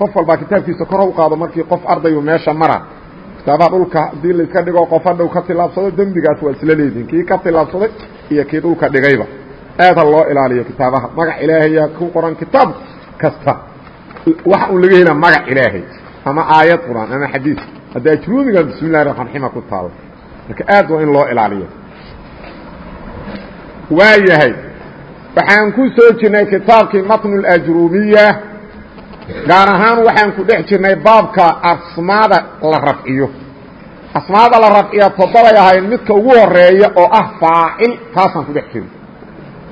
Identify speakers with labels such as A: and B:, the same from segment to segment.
A: qof walbaa kitaabkiisa kor u qaado markii qof ardayu meesha mara. Kitaabaha dhulka haddii laiska dhigo qof hadhow ka tilaabsado dembigaas waa isla leedihin kii ka tilaabsaday iyo kii dhulka dhigayba. Aada loo ilaaliyo kitaabaha. Magac ilaahayaa ku qoran kitaab kasta. Waxa un laga helaa magac ilaahay. Ama aayad quraan ama xadiis. Hadda ajruumiga bismi llahi raxmaan raxiima ku taalo. Marka aad waa in loo ilaaliyo. Waa yahay waxaan ku soo jirnay kitaabkii matnu اlajruumiya gaar ahaan waxaan ku dhex jirnay baabka asmaada la rafciyo. Asmaada la rafciya toddobay ahayn midka ugu horreeya oo ah faacil taasaan ku dhex jirnay.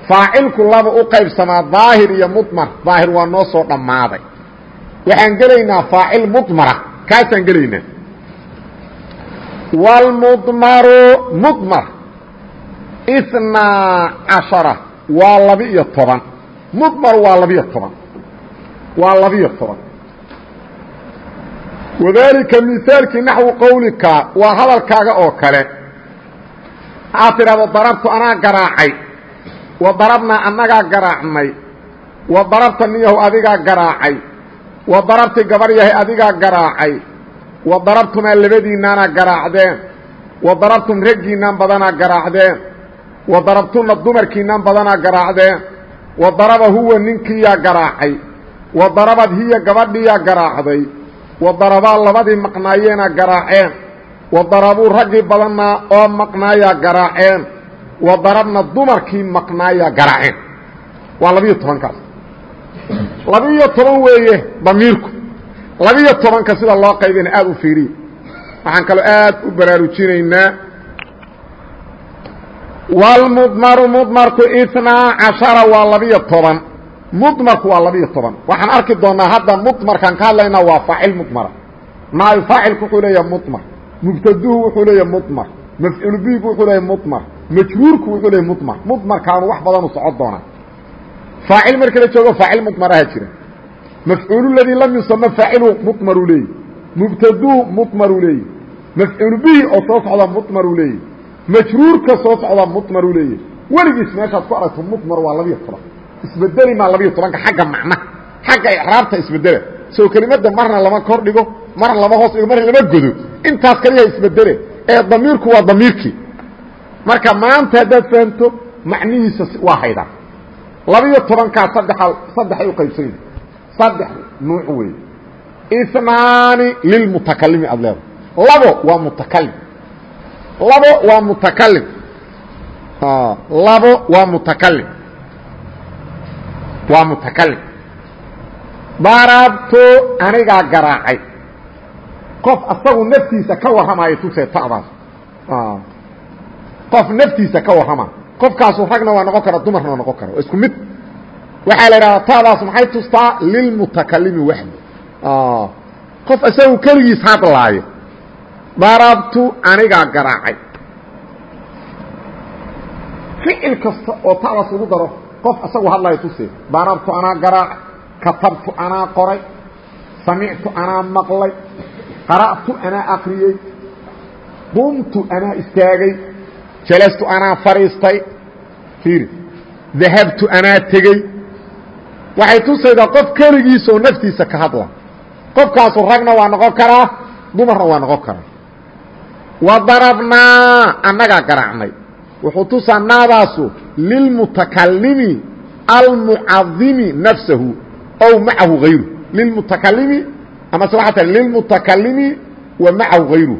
A: Faacilku laba u qaybsamaa daahir iyo mudmar. Daahir waa noo soo dhammaaday. Waxaan gelaynaa faacil mudmara. Kaasaan gelaynaa. Wاlmudmaru mudmar. Itnaa caشhara waa laba-iyo toban. Mudmar waa laba-iyo toban waa labiyo toban. Wadalika misaalkii naxwu qowlika waa hadalkaaga oo kale. Waxaad tidhahdo darabtu anaa garaacay. Wa darabnaa annagaa garaacnay wa darabta niyahu adigaa garaacay. Wa darabti gabar yahay adigaa garaacay. Wa darabtumaa labadiinnaana garaacdeen. Wa darabtum raggiinnan badanaa garaacdeen. Wa darabtunna dumarkiinnan badanaa garaacdeen. Wa daraba huwa ninkiiyaa garaacay wa darabad hiya gabadhiiyaa garaacday. Wa darabaa labadii maqnaayeenaa garaaceen. Wa darabuu raggii badannaa oo maqnaayaa garaaceen. Wa darabna dumarkii maqnaayaa garaaceen. Waa labiyo tobankaas. Labiyo toban weeye damiirku. Labiyo tobanka sida loo qaybina aada u fiiriya waxaan kaloo aad u baraarujinaynaa wlmudmaru mudmarku itnaa cashara waa labiyo toban mudmarku waa labiyo toban. Waxaan arki doonaa hadda mudmarkaan ka hadlaynaa waa faacil mudmara naayo faacilku wuxuu leeyahay mudmar. Mubtaduhu wuxuu leeyahay mudmar. Mafcuul bihigu wuxuu leeyahay mudmar. Majruurku wuxuu leeyahay mudmar. Mudmarkaanu wax badanu socon doonaa. Faacil marka la joogo faacil mudmaraha jira. Mafcuul ladii lam yusama faacilu mudmaru leeyi mubtaduu mudmaru leeyi mafcuul bihi oo soo socda mudmaru leeyi majruurka soo socda mudmaru leeyi weligiis meeshaad ku aragto mudmar waa labiyo toban isbedeli maa labiyo tobanka xagga macnaha xagga icraabta isbedela soo kelimada marna lama kor dhigo marna lama hoos dhigo marna lama godo. Intaas kaliya isbedele ee damiirku waa damiirkii. Marka maanta haddaad fahamto macnihiisa waa haydaa labiyo tobankaa saddexa saddexay uqaybsanya saddex nuuc wey inaani lilmutakalimi aad leedahay. Labo waa mutakalim labo waa mutakalim labo waa mutakalim waa mutakalim darabtu anigaa garaacay. Qof asagu naftiisa ka warramayo tusee ta'daas. Qof naftiisa ka warrama. Qofkaasu ragna waa noqon kara dumarna waa noqon kara. Isku mid. Waxaa la idhahdaa ta'daas maxay tustaa lilmutakalimi waxdi qof isagu keligiis hadlaayo darabtu anigaa garaacay. Ficil kasta oo ta'daas lagu daro qof isagu hadlaayo tusee darabtu anaa garaacay katabtu anaa qoray samictu anaa maqlay qara'tu anaa akriyey qumtu anaa istaagay jalastu anaa fadhiistay fiiri dahabtu anaa tegey waxay tusaydaa qof keligiisoo naftiisa ka hadla. Qofkaasu ragna waa noqon karaa dumarna waa noqon karaa. Wa darabnaa annagaa garaacnay wuxuu tusaa naadaasu lilmutakalimi almucadimi nafsahu ow macahu hayru lilmutakalimi amase waxaa ta lilmutakalimi wa macahu hayru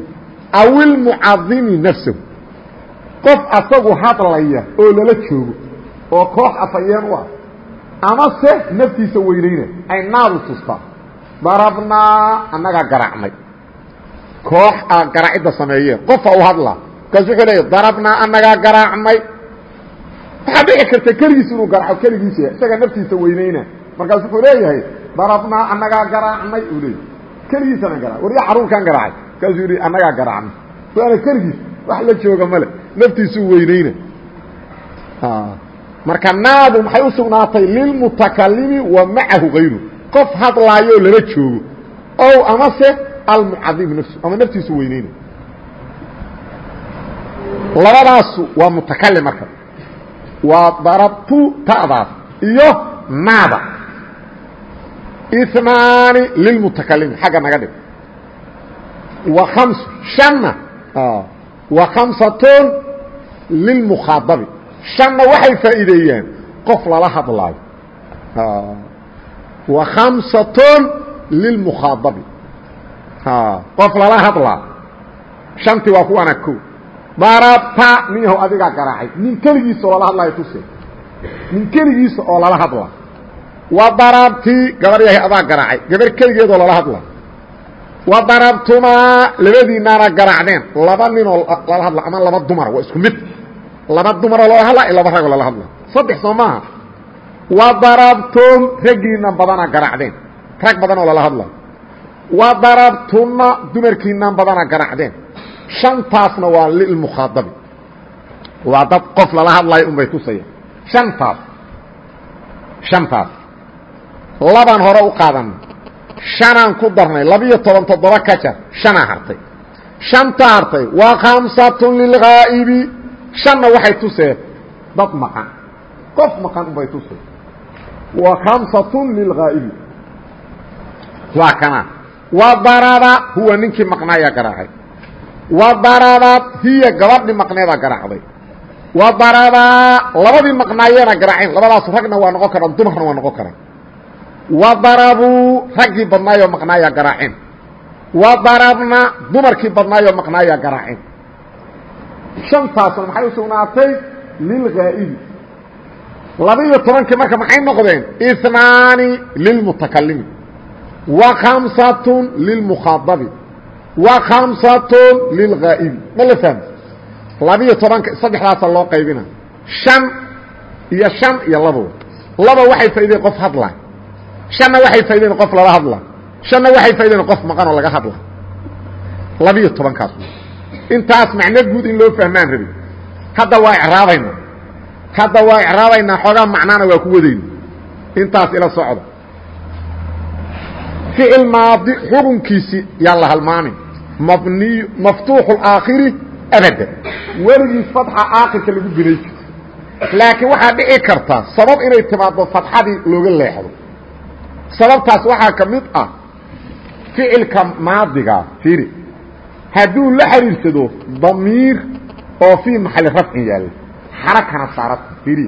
A: aw ilmucadimi nafsahu. Qof asagu hadlaya oo lala joogo oo koox afayeen u ah ama se naftiisa weynayna ay naadu tustaa darabnaa annagaa garaacnay. Koox a garaacidda sameeyeen qofa u hadlaa darabnaa annagaa garaacnay waxaa dhici karta keligiis inuu garaaco keligiisa isagaa naftiisa weynayna. Markaas wuxuu leeyahay darabnaa annagaa garaacnay uu leeyahy keligiisana garaac warya caruurkaan garaacay. Markaasuu yidhi annagaa garaacna waana keligiis wax la jooga male naftiisuu weyneyna marka naadu maxay u sugnaatay? Lilmutakalimi wa macahu hayru qof hadlaayoo lala joogo. Ow amase almucadimu nafsu ama naftiisu weyneyna labadaasu waa mutakalim marka. Waa darabtu ta'daas iyo naada inaani lilmutakalimi xagga naga dhig. Wa amsu shanna wa khamsatun lilmukhaadabi. Shanna waxay faa'iideeyaan. Qof lala hadlaayo. Wa khamsatun lilmukhaadabi. Qof lala hadlaayo shantii waa kuwana ko darabta nin yahow adigaa garaacay nin keligiisa oo lala hadlaayo tuse nin keligiisa oo lala hadla. Wa darabtii gabar yahay adaa garaacay gabar keligeed oo lala hadla. Wa darabtumaa labadiinaana garaacdeen laba ninoo lala hadla ama laba dumara waa isku mid. Laba dumaroo lala hadla laba ragoo lala hadla. Saddex soo maaha. Wa darabtum raggiina badana garaacdeen rag badan oo lala hadla. Wa darabtunna dumarkiinaan badana garaacdeen shantaasna waa lilmukhaadabi. Waa dad qof lala hadlayo un bay tusaya shantaas. Shantaas. Labaan hore u qaadanay shanaan ku darnay. Labiyo toban toddoba ka jar. Shanaa hartay. Shanta hartay. Waa khamsatun lilghaa'ibi shanna waxay tuseen. Dad maqan. Qof maqan un bay tuseen. Wa khamsatun lilghaa'ibi waa kana wa daraba huwa ninkii maqnaayaa garaacay wa darabad hiya gabadhii maqneedaa garaacday. Wa darabaa labadii maqnaayeena garaaceen. Labadaas ragna waa noqon karaan dumarna waa noqon karaan. Wa darabuu raggii badnaayoo maqnaayaa garaaceen. Wa darabna dumarkii badnaayoo maqnaayaa garaaceen. Shantaasna maxay u sugnaatay? Lilghaa'ibi laba-iyo tobankii marka maxay noqdeen? Inaani lilmutakalimi wa khamsatun lilmukhaadabi khamsatun lilghaa'ibi ma la fahmi labiyo tobanka saddexdaasa loo qaybina shan iyo shan iyo labo laba waxay faaideen qof hadla shanna waxay faaideen qof lala hadla shanna waxay faaideen qof maqanoo laga hadla labiyo tobankaas intaas macno guud in loo fahmaan rabi hadda waa icraabaynaa hadda waa icraabaynaa xoogaa macnaana waa ku wadayna intaas ila socda ficil maadi xukunkiisi yaa la halmaamin mabniy maftuuxu aakhiri abada weligii fatxa aakhirka lagu binay jirto laakiin waxaa dhici karta sabab inay timaaddo fatxadii looga leexdo. Sababtaas waxaa ka mid ah ficilka maadiga fiiri. Hadduu la xiriirsado damiir oo fii maxali rafcin yaalla xarakana saarata fiiri.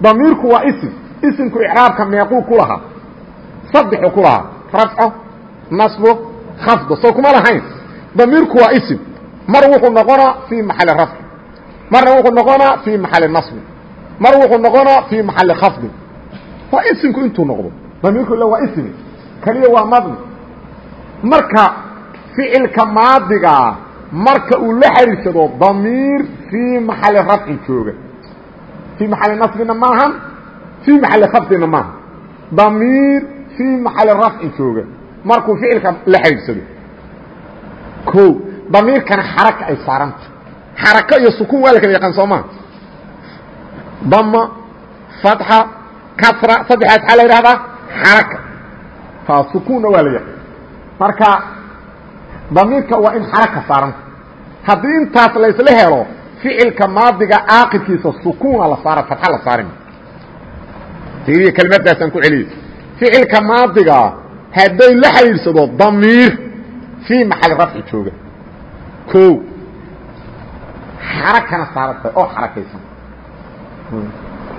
A: Damiirku waa isim isimku icraabka meequu ku lahaa saddexu ku lahaa rafco nasbo khafdo soo kuma lahayn damiirku waa isim. Mar wuxuu noqonaa fii maxali rafci marna wuxuu noqonaa fii maxali nasbi mar wuxuu noqonaa fii maxali khafdi waa isimku intuu noqdo. Damiirku ila waa ismi keliya waa madni. Marka ficilka maadigaa marka uu la xariirsado damiir fii maxali rafcin jooga. Fii maxali nasbina maahan fii maxali khafdina maaha damiir fii maxali rafcin jooga. Markuu ficilka la xariirsado o damiirkana xaraka ay saaranta. Xarako iyo sukuun waa la kala yaqaan soo maa dama fatxa kasra saddexaas maxaa la yidhahdaa xaraka. Ha sukuunna waa la yaqaan. Marka damiirka waa in xaraka saaranta. Haddii intaas laysla helo ficilka maadiga aakirkiisa sukuuna la saara fatxa la saarin. Fiiriya kelimadaasaan ku celiyo. Ficilka maadiga hadday la xidhiidsado damiir fii maxali rafci jooga? O xarakana saarantay oo xarakaysan.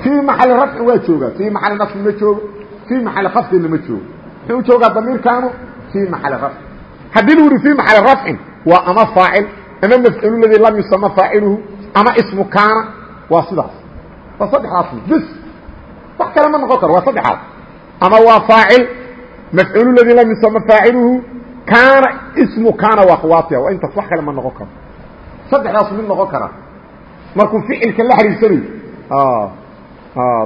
A: Fii maxali rafcin waa joogaa fii maxali nasbin ma joogo fii maxali khafdinna ma joogo muxuu joogaa damiirkaanu? Fii maxali rafcin haddii lu yidhi fii maxali rafcin? Waa ama faacil. Ama mafcuulu ladii lam yusama faaciluhu. Ama ismu kaana. Waa sidaas. Waa saddexdaas. Bs wax kale ma noqon karo. Waa saddexaas ama waa faacil. Mafcuulu ladii lam yusama faaciluhu kaana ismu kaana waa khwaatiya waa intaas wax kale ma noqon karo. Saddexdaas mid noqon kara. Markuu ficilka la xiriirsanayo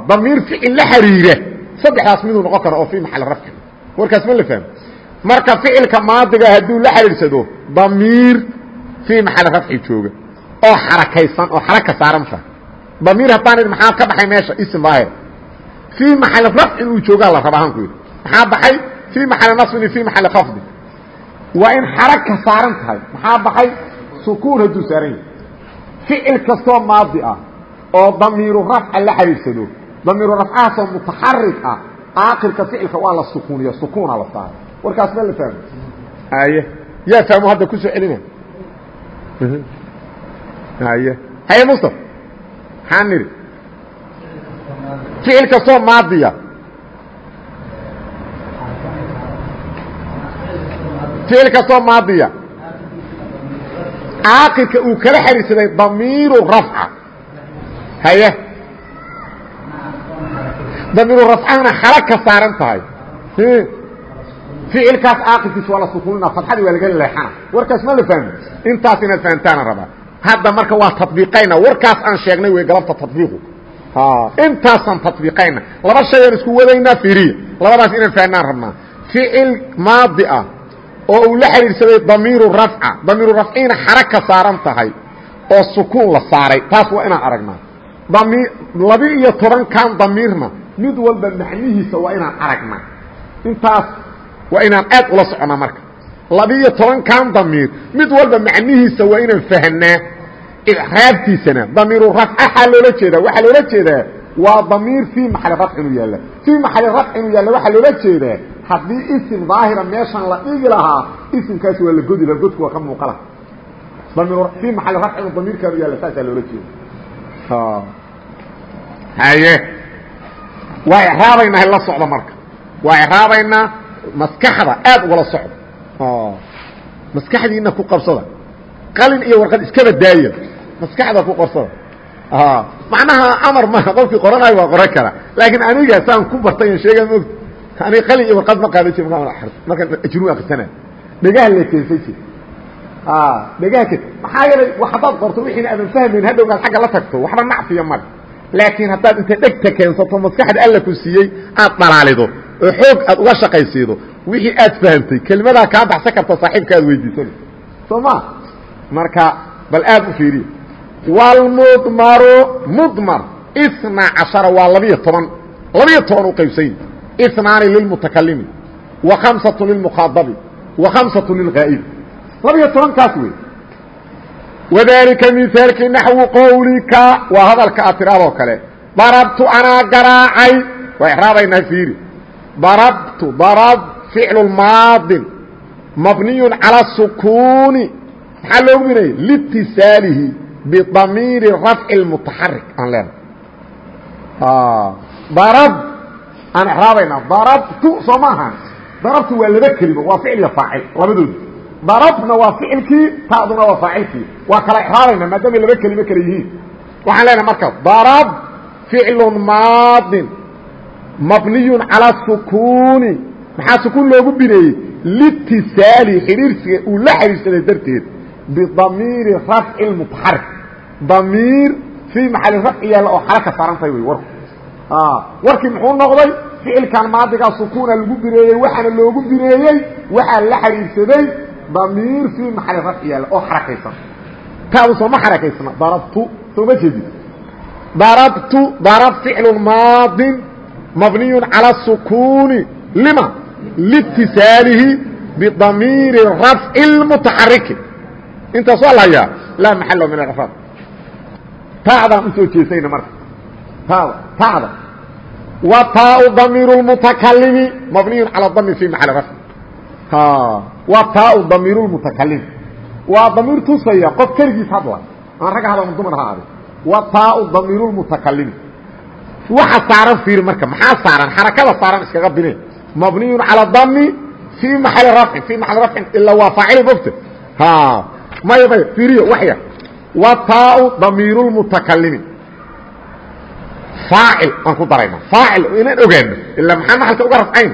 A: damiir ficil la xiriira saddexdaas miduu noqon karo oo fii maxal rafci. Warkaas ma la fahmo. Marka ficilka maadiga hadduu la xidhiidsado damiir fii maxal rafci jooga. Oo xarakaysan oo xaraka saaran tahay damiir haddaan maxaa ka baxay meesha? Ism daahir fii maxali rafcin uu joogaa la raba ahaan ku yidhi. Maxaa baxay? Fii maxali nasbin fii maxali khafdi waa in xaraka saaran tahay. Maxaa baxay? Sukuun hadduu saaran yahay. Ficil kastoo maadi ah oo damiiru rafca la xidhiidsado damiiru rafcahaasoo mutaxarik ah. Aakirka ficilka waa la sukuuniya sukuuna la saaray warkaas ma la fahmo aye yaa fahmo hadda ku soo celina haye haye mustaf maxaa nidhi ficil kastoo maadiya ficil kastoo maadiya. Caaqilka uu kala xariirsaday damiiru rafca. Haye? Damiiru rafcahana xala ka saaran tahay. Ficilkaas caaqilkiisa waa la sukuunina fadxadii waa laga leexana warkaas ma la fahmi intaas inaad fahamtaana rabaa. Hadda marka waa tabiiqayna warkaas aan sheegnay wey galabta tabiiqu intaasaan tabiiqayna laba shay aan isku wadaynaa fiiriya labadaas inaan fahnaan rabnaa. Ficil maadi ah oo uu la xidhiidhsaday damiiru rafca. Damiiru rafciina xaraka saaran tahay oo sukuun la saaray. Taas waa inaan aragnaa dami labi iyo tobankan damiirna mid walba macnihiisa waa inaan aragnaa intaas waa inaan aad ula soconaa marka. Labiiyo tobankan damiir mid walba macnihiisa waa inaan fahnaa icraabtiisana. Damiiru rafcaxaa loola jeedaa waxaa loola jeedaa waa damiir fii maxali rafc yaalla. Fii maxali rafc yaalla waxaa loola jeedaa haddii isim daahira meeshan la dhigi lahaa isimkaasi waa la godi laha godku waa ka muuqala. Damiir fii maxali rafc inuu damiirkaanu yaalla saasaa loola jeeda haye. Waa icraabaynaa la socda marka. Waa icraabaynaa maskaxda aad ugala socda maskaxdiina ku qabsada. Qalin iyo warqad iskaba daaya maskaxda ku qabsada. Macnaha amar maaha qofkii qoranayo waa qoran kara. Laakiin aniga saan ku bartay sheega mog ani qalin iyo warqad ma qaadan jir markaan ajru akrisana dhagaha le keensay jir. Dhagaha ke maxaa yeelay haddaad qorto wixiina aadan fahmayn hadhowgaad xagga la tagto waxba nacfiya male laakiin haddaad inta dhegta keensato maskaxda alla ku siiyey aad dhalaalido. Oo xoog aad uga shaqaysiido. Wixii aad fahamtay kelimadaa kaa baxsan karta saaxiibka aad weydiisana soo ma? Marka bal aad u fiiriya wlmudmaru mudmar. Isna cashara waa labiyo toban. Labiyo toban u qaybsany wa khamsatu lilmukhaadabi wa khamsatu lilgaa'ibi labiyo tobankaas wey wadalika mihaalkii naxwu qowlika waa hadalka aad tiraadoo kale. Darabtu anaa garaacay waa exraabaynaa fiiri. Darabtu darab ficlu maadin mabniyu calى sukuuni. Maxaa loogu binayay liitisaalihi bidamiiri rafci اmutaxarik aan leenahay aan exraabaynaa darabtu soo maaha darabtu waa laba kelimo waa ficil iyo faacil labadooda darabna waa ficilkii ta'duna waa faacilkii. Waa kala exraabayna maadaamay laba kelimo kale yihiin. Waxaan leenahay marka darab ficlu maadin mabniyu calى sukuuni. Maxaa sukuun loogu bineeyey? Litisaali xidhiirsiga uu la xidhiirsaday darteed bidamiiri rafci mutaxarik damiir fii maxali rafci yaalla oo xala ka saaran tahay wey warku warkii muxuu noqday? Ficilkan maadigaa sukuuna lagu bineeyey waxaana loogu bineeyey waxaa la xidhiirsaday damiir fii maxali rafci yaalla oo xarakaysan. Taadu sooma xarakaysna darabtu sooma jeedin darabtu darab ficlu maadin mabniyu calى sukuuni. Lima? Litisaalihi bidamiiri rafci اlmutaxariki intaas waa laa maxalo min alcraab taadaan u soo jeesayna marka tda wtaau damiir mutakalimi mabniyu calى damir fi maal raf wataau damiir mutakalim waa damiir tusaya qof keligiis hadla. Aan rag hadla dumar ha aadi wataau damiir mutakalimi waxa saaran fiiri marka maxaa saaran? Xarakada saaran iskaga bine mabniyu calى dami fii maali rain fii maali rafin ilaa waa faacil bogta may may iriy waya wataau damiir mutakalimi aacil waan ku darayna aacil inaan ogaano. Ilaa maxaa maalka uga rafcayn?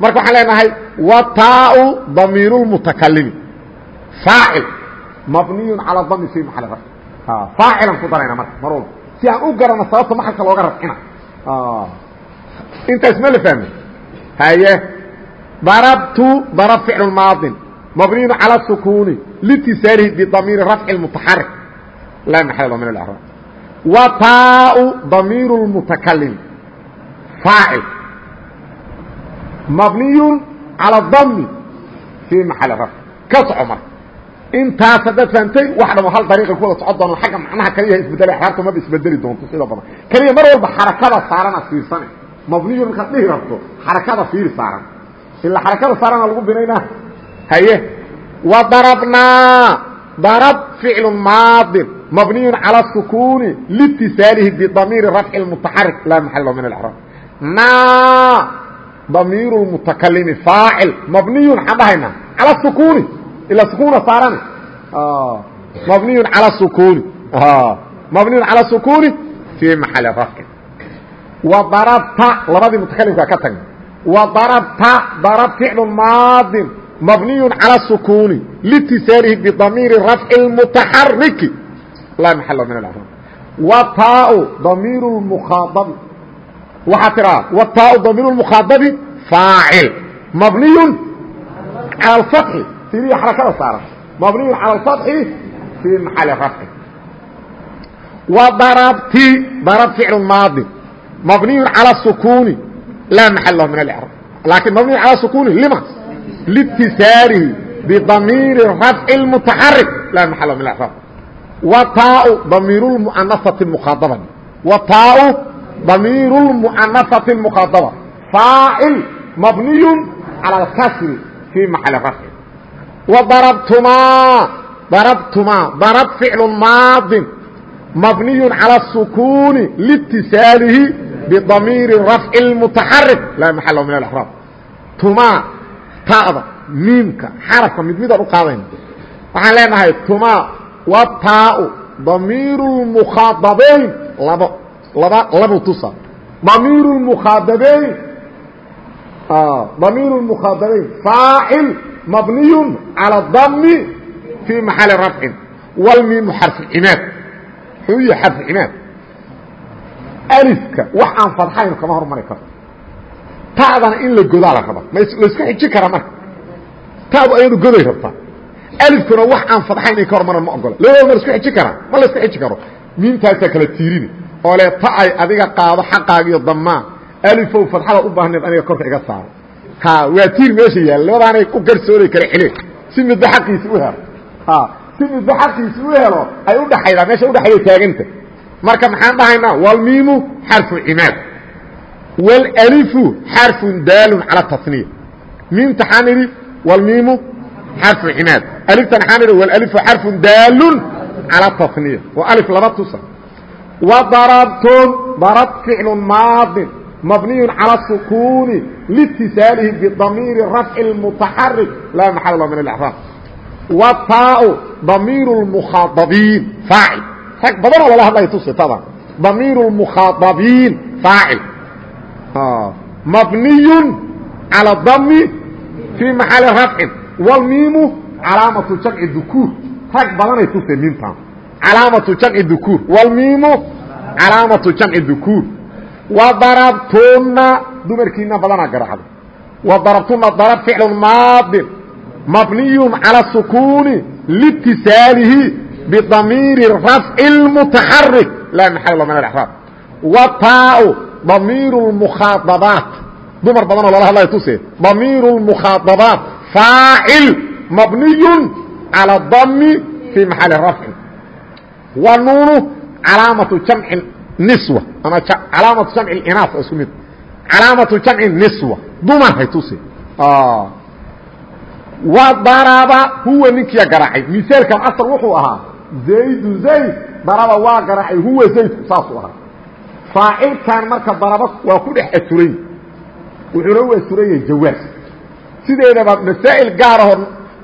A: Marka waxaan leenahay wataau damiirulmutakalimi aacil mabniyu calaa dami fi maal raf aacilan ku darayna marka mar walba. Si aan u garano sababta maalka looga rafcina. Intaas ma la fahmi haye darabtu darab ficlu maadin. Mabniyun calى sukuuni. Litisaarihi bidamiiri rafci mutaxarik laa maal loo min اrab wa taau damiir اmutakalim faacil mabniyu calى dami fii maxali rafc ka soco marka intaas haddaad fahamtay wax dhamo hal dariiqa ku wada socon doona xagga macnaha kaliyaha isbedela axraabta maba isbedeli doonto sida badan keliya mar walba xarakada saarana fiirsane mabniyu markaad dhihi rabto xarakada fiiri saaran ilaa xarakada saarana lagu binaynaa haye wa darabnaa darab ficlu maadin mabniyu calى sukuni liitisaalihi bidamiiri rafci mutaxarik laa maxalo min اlcraab naa damiir mutakalimi faacil mabniyu maxaan dhahaynaa calى sukuni ila sukuna saarane mabniyu calى sukuni mabniyu calى sukuni fii maxali rafci wa darabta labadii mutakalimkaa ka tagna wa darabta darab ficlu maadin mabniyu calى sukuni litisaalihi bidamiiri rafci mutaxariki laa maxala min alcraab wa taau damiiru lmukhaababi waxaa tidhaha wa taau damiiru lmukhaababi faacil. Mabniyun cala alfatxi tiriya xarakada saaran. Mabniyun cala alfatxi fii maxali rafci wa darabti darab ficlu maadi. Mabniyun cala sukuuni. Laa maxal min alcraab laakiin mabniyun cala sukuuni lima? Liitisaarihi bidamiiri rafci lmutaxarik laa maxal min alcraab wa taau damiir muanasati mukhaadaba wa taau damiir muanasati mukhaadaba faacil mabniyu calى اlkasri fii maxali rafci wa darabtumaa darabtumaa darab ficlu maadin mabniyu calى الsukuni liitisaalihi bidamiiri rafci اmutaxarik laa maxalo min اlأxraab tumaa ta'da miimka xarafka mid midaan u qaadayna waxaan leenahay tumaa wataau damiiru اmukhaadabeyn labo laba labu tusa damiiru mukhaadabeyn damiiru mukhaadabeyn faacil mabniyu calى dami fii maxali rafcin wlmiimu xarfu cimaad muxuu yihi xarfu cimaad alifka wax aan fadxaynu kama hormari karto ta'dana in la godaa la raba la isku xiji kara marka ta'du ayadu goday rabtaa alifkuna wax aan fadxayn inay ka hormaraan ma ogola labada mar isku xiji karaan ma la isku xiji karo. Miintaasaa kala tiirine oo lee ta'ay adiga qaado xaqaaga iyo damaa alifow fadxada u baahneed aniga korka iga saaro. Ha waa tiir meesha yaalla. Labadaanay ku garsooday kala xile si midba xaqiisi u helo. Ha si midba xaqiisi u helo ay u dhaxaydaa. Meesha udhaxayda taaganta. Marka maxaan dhahaynaa? Walmiimu xarfu cimaad. Walalifu xarfun daalun cala tasniya miintaxaan idhi walmiimu xarfu cimaad aliftan xamida walifu xarfu daalun cala tasniya waa alif laba tusa wa darabtum darab ficlu maadin mabniyu cala sukuuni liitisaalihi bidamiiri rafci lmutaxarik laa maxalla min alaxraab wa taau damiiru lmukhaadabiin faacil rag badanoo lala hadlaya tuse tadan damiiru lmukhaadabiin faacil mabniyun cala dami fii maxali rafcin wlmiimu calaamatu jamci dukuur. Rag badanay tuse miintan calaamatu jamci dukuur. Walmiimu calaamatu jamci dukuur. Wadarabtuna dumarkiina badanaa garacda wadarabtuna darab ficlu maadin. Mabniyun cala sukuuni liitisaalihi bidamiiri rafci اlmutaxarik laa maxal min araab wataau damiiru lmukhaababaat dumar badanoo lala hadlaya tuse damiiru lmukhaababaat faacil mabniyu calى dami fii maxali rafci wa nuunu calaamatu jamci niswa ama calaamatu jamci inaas isku mid calaamatu jamci niswa dumarhay tuse wa daraba huwa ninkiya garaacay misaalkan asal wuxuu ahaa zaydu zayd daraba waa garaacay huwa zaydku saasuu ahaa faacilkan marka daraba waa ku dhex asuran wuxuuna u asuran yahay jawaas sideedaba masaa'il gaaraho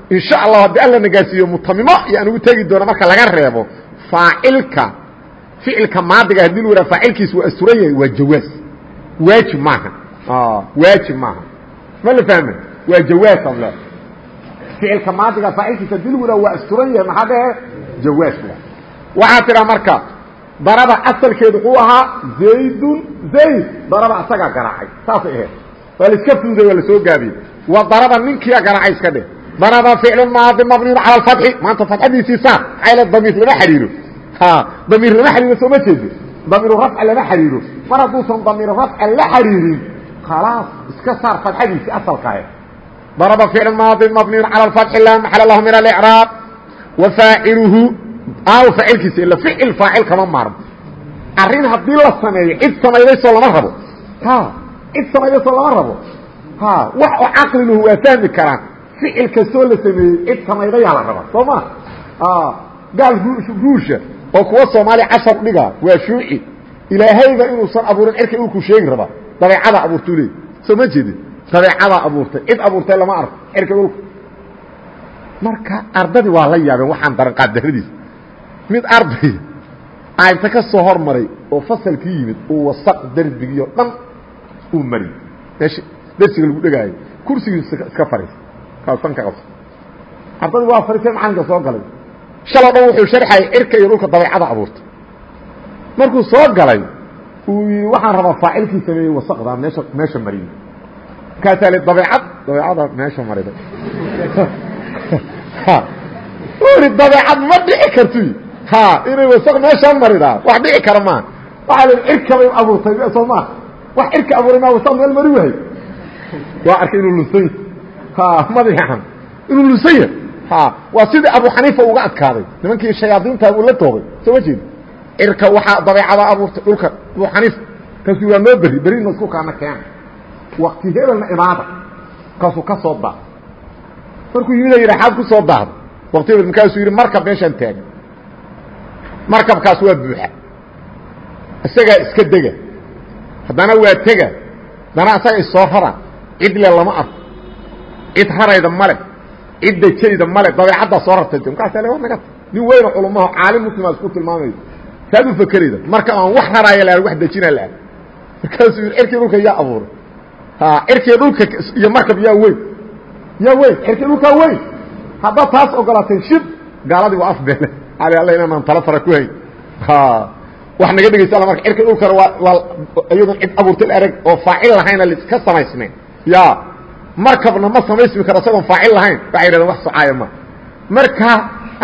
A: insha allah haddii alla nagaasiiyo mutamimo iyo aan ugu tegi doono marka laga reebo faacilka ficilka maadiga haddii lu yidhaha faacilkiis waa asuran yahay waa jawaas. Waajib maaha. Waajib maaha. Ma la fahma waa jawaas ad le ficilka maadiga faacilkiisa haddii lagu yidhaha waa asturan yahay maxaa dhehe jawaas waxaa tidhaa marka daraba asalkeedu wuxuu ahaa zaydun zayd. Daraba asagaa garaacay. Saasay ahayd. Waa la iska fududay waa la soo gaabiyey. Wa daraba ninkiia garaaca iska dhe daraba ficlu maadi mabniyun cala alfatxi. Maanta fatxadiisii saa maxaa damiir lama xidhiiro damiir lama xidhiiro sooma jeedo. Damiiru rafca lama xidhiiro mar hadduusan damiir rafca la xidhiirin khalaas iska saar fatxadiisii asalkaah daraba ficlu maadi mabniyun cala alfatxi laa maxala lahu min alicraab wa faaciluhu aaw faacilkiisa ila ficil faacil kama maarmo. Arrin haddii la sameeyo cid samaydaysoo lama rabo. Cid samaydaysoo lama rabo. Wax oo caqliluhu waa fahmi karaan ficil kastoo la sameeyey cid samaydayaa la rabaa soo ma gaal ruusha oo kuwa soomaaliya cashar dhiga waa shuuci. Ilaahayba inuusan abuurin cirka ulku sheegi rabaa dabeecadaa abuurtuu leey soo ma jeedin? Dabeecadaa abuurtay. Cid abuurtay lama arko cirka ulka marka ardadii waa la yaabeen waxaan daran qaaddaradiisa mid arday inta ka soo hormaray oo fasalkii yimid uu wasaq derbigiio dhan uu mari meesha dersiga lagu dhegaayo kursigiisa iska fariisa kaasan ka qabsa ardadii waa fariisay macalinka soo galay. Shaloo dhan wuxuu sharxayay cirka iyo dhulka dabeecada abuurta markuu soo galay uu yidhi waxaan rabaa faacilkii sameeyey wasaqda meesha meesha mariyey markaasaa li dabeecad dabeecada meesha mariday. Uri dabeecad ma dhici kartu ha inay wasaq meeshaa maridaa wax dhici kara maa waxaa la cirkabay abuurtay soo maa wax cirka abuuray maa wasaq meel mari wahay waa arkay inuu lusanya ha madaxan inuu lusanya ha waa sidii abu xaniifa uga adkaaday. Nimankii shayaadiinta uu la toogay. Soo ma jeedi cirka waxaa dabeecada abuurtay dhulka abu xaniifa kaasuu waa noo beri berina isku kaana keena wakti hebelna imaada kaasuu ka soo daa markuu yimid yidhi xaad ku soo daahda wakti hebel markaasuu yidhi markab meeshaan taagan. Markabkaas waa buuxa. Isagaa iska dega. Haddana waa tega. Haddana asaga isoo rara. Cidle lama arko cid rarayda male cid dejayda male dabeecaddaa soo rartay markaasa le naga nin weyno culummaho caalim muslima isku tilmaamaysa saad u fakerayda marka aan wax raraaya la wax dejina la markaasuu yidhi cirkii dhulka yaa abuuray. Cirkii dhulka iyo markab yaa weyn. Yaa weyn cirkii dhulkaa weyn. Haddaad taas ogolaatay shib gaaladii waa afbeele. Ali alla inaanan tala fara ku hayn. Wax naga dhegaysa marka cirka dhulkana waa waa iyadoon cid abuurtay arag oo faacil lahayna liska samaysnayn. Ya markabna ma samaysmi karo isagoon faacil lahayn waxay yidhahdeen wax socaaya ma marka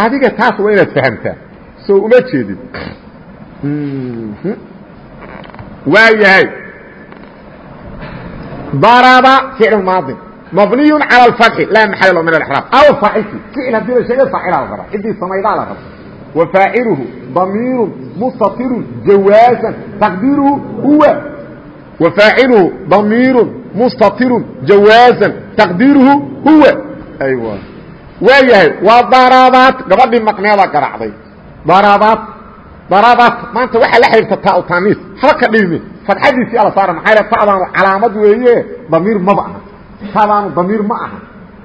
A: adiga taas waa inaad fahamtaa soo uma jeedid waa yahay daraba ficl maadi mabniy calى اfatxi laa maxal lo min اraab aw faacilkii ficil hadii la sheega faacilaa la rabaa ciddii samaydaa la raba wa faaciluhu damiiru mustatiru jawaasan taqdiiruhu huwa wa faaciluhu damiiru mustatiru jawaasan taqdiiruhu huwa aywa waa yahay waa darabaat gabadhii maqneeda garacday darabaat darabaat maanta waxaa la xidhiirta tautaniis haba ka dhigmi fadxadiisii ala saara maxaa yh tadaanu calaamad weeye damiir maba aha tadaanu damiir ma aha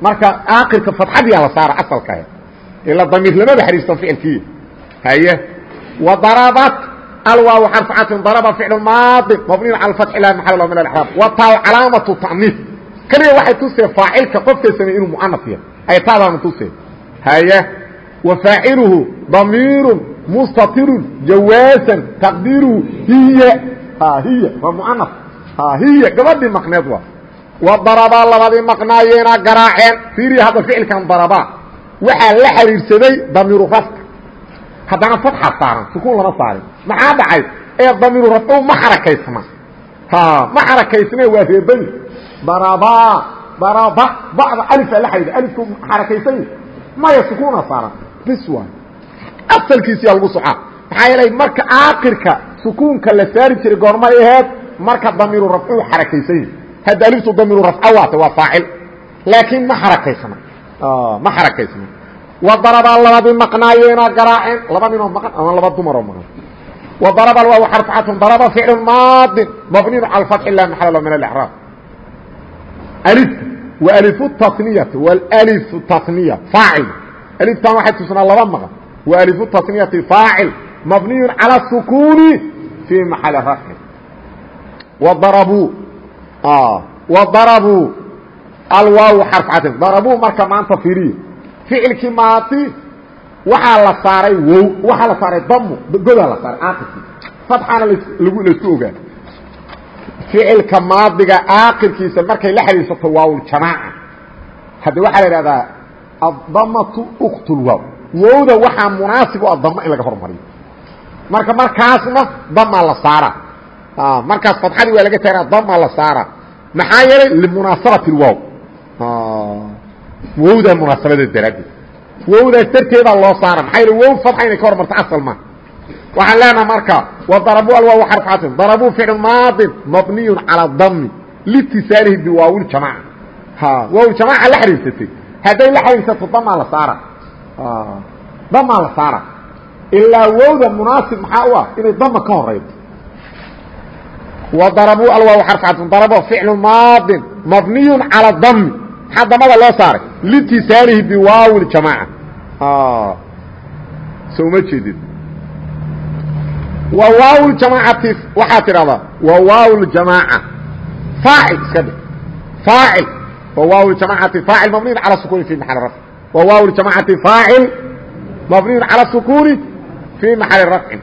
A: marka aakirka fadxadiia la saara asalkaah ila damiir lamaba xariisto ficilkii haye wa darabat alwaaw xarfacatin daraba ficlu maadi mabniyu cala fatxi la maxal min alraab wa taa calaamatu ta'niif kaliya waxay tusee faacilka qofka sameey inuu muanaf yahay ay taadaanu tusee haye wa faaciluhu damiiru mustatirun jawaasan taqdiiruhu hiya hiy waa muanaf hiy gabadhii maqneed waa wa darabaa labadii maqnaayeena garaaceen fiiriya hadda ficilkan darabaa waxaa la xiriirsaday damiiru rafka haddana fatxa saaran sukuun lama saarin. Maxaa dhacay? Ee damiiru rafcu ma xarakaysna. Ma xarakaysne waa reebani darabaa daraba bacda alifaa la xiriirsa alifku xarakaysany maya sukuuna saaran. Bis waay asalkiisiyaa lagu socaa. Maxaa yeelay marka aakirka sukuunka la saari jiray goormay aheed marka damiiru rafcuu xarakaysany hadda aliftu damiiru rafca waata waa faacil. Laakiin ma xarakaysna. Ma xarakaysna wadarabaa labadii maqnaayeenoo garaaceen laba ninoo maqan ama laba dumaroo maqan wadaraba waa xarfatun daraba ficlun maadin mabniin cala fatxi la maxal lo min alraab alif waalifu taniyati walifu taniya faacil aliftan waxay tusnaa laba maqan waalifu taniyati faacil mabniyun cala sukuuni fii maxali rafci wadarabuu wadarabuu alwaaw xarfatun darabuu marka maanta fiiriya ficilkii maati waxaa la saaray wow waxaa la saaray damu godaa la saaray aakirkii. Fatxana lagu la isku ogaa. Ficilka maadiga aakirkiisa markay la xidhiirsato waawljamaaca hadde waxaa la ihahdaa addamatu uktulwaaw wowda waxaa munaasib u ah damo in laga hormariyo. Marka markaasna damaa la saara markaas fadxadii waa laga tagaa damaa la saara maxaa yeelay limunaasabati lwaaw wowda munaasabada daraaddeed. Wowdaas darteedaa loo saara maxaa yl wow fadxa inay ka hormarto asal ma. Waxaan leenaha marka wa darabuu alwaaw xarfatin darabuu ficil maadin mabniyun calaa dami litisaalihi biwaawil jamaaca. Waaw jamaaca la xariirsatay hadday la xariirsato damaa la saara. Damaa la saara. Ilaa wowda munaasib maxaa u ah inay dama ka horaydo wa darabuu alwaaw xarfatin darabo ficlu maadin mabniyun calaa dami xadamada loo saaray litisaanihi biwaawi jamaca so uma jeedid wa waaw ljamaacati waxaa tidhahdaa wa waaw ljamaaca faacil iska dhig faacil wa waaw ljamaacati faacil mabniin cala sukuni fi maxali rafci wa waaw ljamaacati faacil mabniin cala sukuni fii maxali rafcin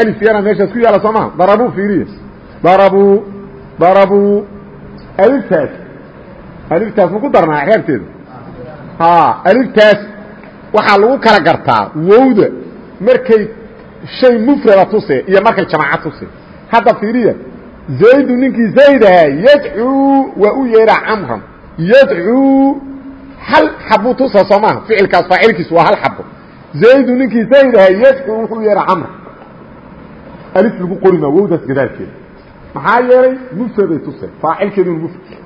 A: alif yana meeshaas ku yaalla soo maha darabuu fiiriya darabuu darabuu aliftaas aliftaas maku darnaa raabteeda aliftaas waxaa lagu kala gartaa wowda markay shay mufrada tuse iyo markay jamaaca tuse hadda fiiriya zaydu ninkii zayd ahaa yadcuu waa u yeedhaa camran yadcuu hal xabu tusa soo maaha ficilkaas faacilkiisu waa hal xabo zaydu ninkii zayd ahaa yadcuu wuxuu u yeedhaa camran alif lagu qori maa wowdaas gadaalkeeda maxaa yeelay mufraday tuse faacilkeeduna mufrad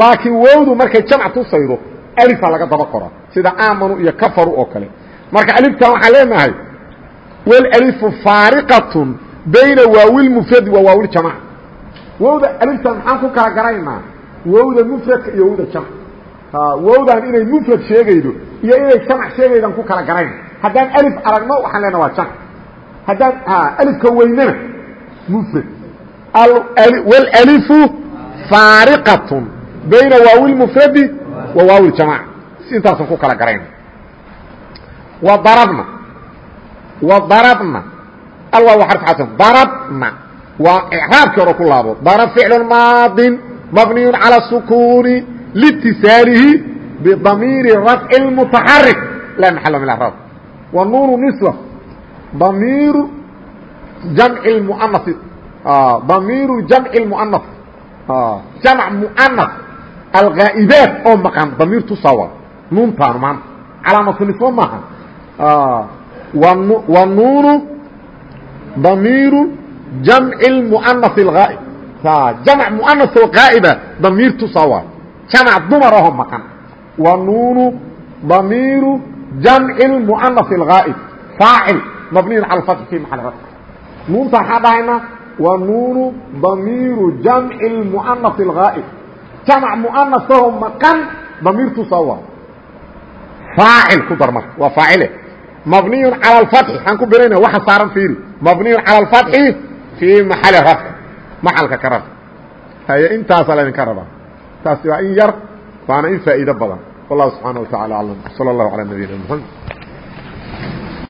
A: laakiin wowdu markay jamc tusaydo alifaa laga daba qoraa sida aamanu iyo kafaru oo kale. Marka aliftan waxaan leenahay wlalifu faariqatun bayna waawilmufradi wa waawljamac wowda aliftan maxaan ku kala garaynaa wowda mufradka iyo wowda jamc. Wowdan inay mufrad sheegaydo iyo inay jamc sheegaydaan ku kala garayna haddaan alif aragno waxaan leenaha waa jamc. Haddaan alifka weynana mufrad wlalifu faariqatun bayna waawilmufradi wa waaw ljamaaca intaasan ku kala garayna wadarabna wadarabna alwaaw xarf xasan darabna waa icraabkii hore ku laabo darab ficlu maadin mabniyu calى الsukuni liitisaalihi bidamiiri rafci mutaxarik laa maxala min araab wa nuunu niswa damiiru jamci muanai damiiru jamci muanaf jamc muanaf alghaa'ibaat oo maqan damiir tusawa nuuntaanu maanta calaamatnismo maaha wa nuunu damiiru jamci muanas اlghaa'ib jamc muanas oo haa'iba damiir tusawa jamc dumar aho maqan wa nuunu damiiru jamci muanas اlghaa'ib faacil mabniyin cala fatx fi maxal rafc nuunta waxaa dhahaynaa wa nuunu damiiru jamci muanas اlghaa'ib jamc muanasaho maqan damiirtuusaa waa faacil ku dar marka waa faacile mabniyu calى اfatxi waxaan ku birayna waxa saaran fiiri mabniyu calى اfatxi fii maxali rafc maxalka ka rafc haye intaasaa laydinka rabaa taasi waa in yar waana in faa'iido badan wallahu subxaana wa taعala aclam salى اllahu alى nabiyina mxamed